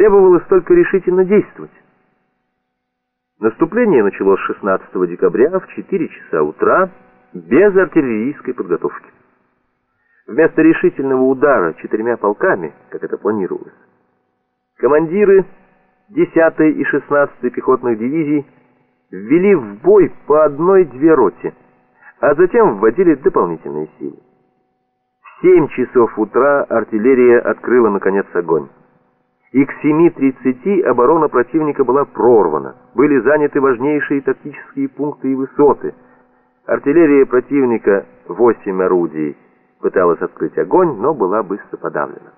Требовалось только решительно действовать. Наступление началось 16 декабря в 4 часа утра без артиллерийской подготовки. Вместо решительного удара четырьмя полками, как это планировалось, командиры 10 и 16 пехотных дивизий ввели в бой по одной-две роте, а затем вводили дополнительные силы. В 7 часов утра артиллерия открыла наконец огонь и к 7.30 оборона противника была прорвана. Были заняты важнейшие тактические пункты и высоты. Артиллерия противника, 8 орудий, пыталась открыть огонь, но была быстро подавлена.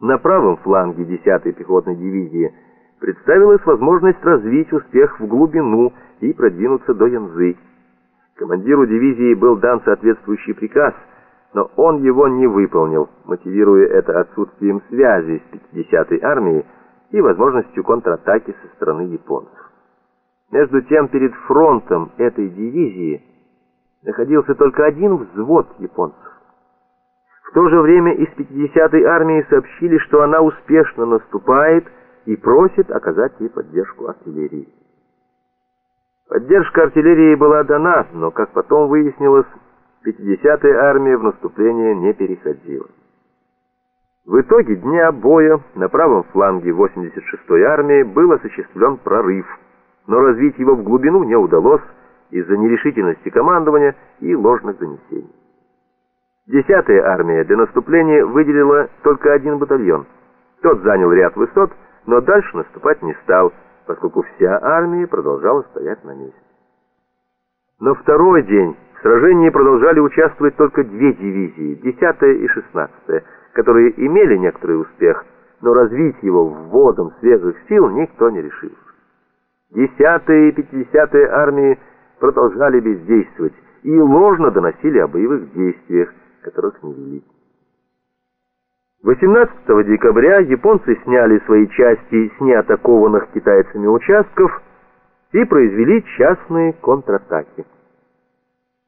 На правом фланге 10-й пехотной дивизии представилась возможность развить успех в глубину и продвинуться до Янзы. Командиру дивизии был дан соответствующий приказ – но он его не выполнил, мотивируя это отсутствием связи с 50-й армией и возможностью контратаки со стороны японцев. Между тем, перед фронтом этой дивизии находился только один взвод японцев. В то же время из 50-й армии сообщили, что она успешно наступает и просит оказать ей поддержку артиллерии. Поддержка артиллерии была дана, но, как потом выяснилось, 50-я армия в наступление не переходила. В итоге дня боя на правом фланге 86-й армии был осуществлен прорыв, но развить его в глубину не удалось из-за нерешительности командования и ложных донесений. 10-я армия для наступления выделила только один батальон. Тот занял ряд высот, но дальше наступать не стал, поскольку вся армия продолжала стоять на месте. Но второй день в сражении продолжали участвовать только две дивизии, 10 и 16 которые имели некоторый успех, но развить его вводом свежих сил никто не решился. 10 и 50 армии продолжали бездействовать и ложно доносили о боевых действиях, которых не вели. 18 декабря японцы сняли свои части с неатакованных китайцами участков и произвели частные контратаки.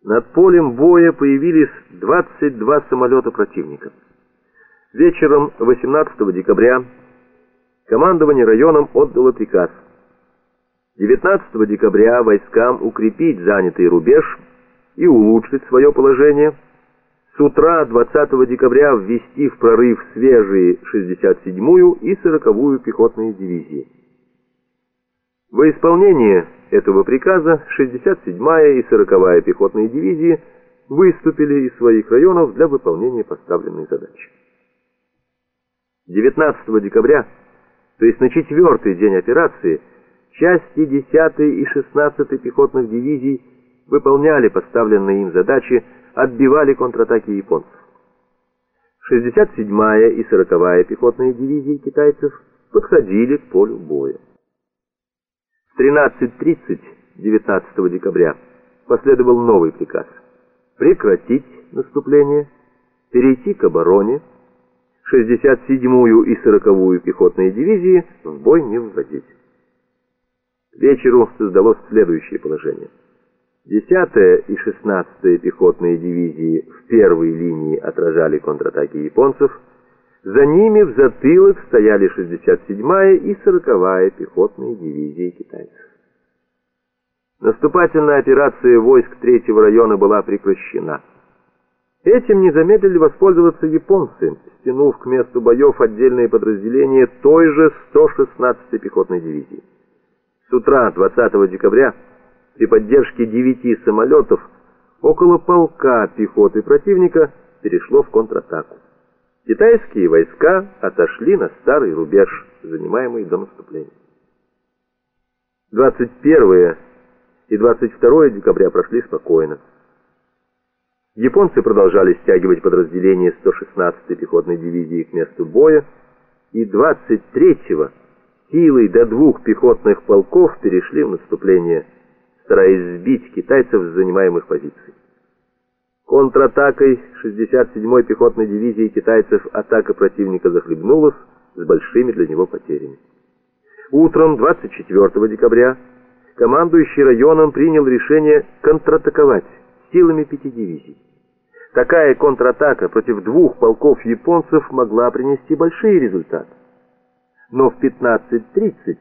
Над полем боя появились 22 самолета противника. Вечером 18 декабря командование районом отдало приказ 19 декабря войскам укрепить занятый рубеж и улучшить свое положение. С утра 20 декабря ввести в прорыв свежие 67-ю и 40-ю пехотные дивизии. Во исполнение этого приказа 67-я и 40-я пехотные дивизии выступили из своих районов для выполнения поставленной задачи. 19 декабря, то есть на четвертый день операции, части 10 и 16 пехотных дивизий выполняли поставленные им задачи, отбивали контратаки японцев. 67-я и 40-я пехотные дивизии китайцев подходили к полю боя. В 13.30 19 декабря последовал новый приказ прекратить наступление, перейти к обороне, 67-ю и 40-ю пехотные дивизии в бой не вводить. К вечеру создалось следующее положение. 10-я и 16-я пехотные дивизии в первой линии отражали контратаки японцев, за ними в затылок стояли 67-я и 40-я пехотные дивизии китайцев. Наступательная операция войск третьего района была прекращена. Этим не замедлили воспользоваться японцы, стянув к месту боев отдельные подразделения той же 116-й пехотной дивизии. С утра 20 декабря при поддержке девяти самолетов около полка пехоты противника перешло в контратаку. Китайские войска отошли на старый рубеж, занимаемый до наступления. 21 и 22 декабря прошли спокойно. Японцы продолжали стягивать подразделения 116-й пехотной дивизии к месту боя, и 23-го силой до двух пехотных полков перешли в наступление, стараясь сбить китайцев с занимаемых позиций. Контратакой 67-й пехотной дивизии китайцев атака противника захлебнулась с большими для него потерями. Утром 24 декабря командующий районом принял решение контратаковать силами пяти дивизий. Такая контратака против двух полков японцев могла принести большие результаты. но в 15.30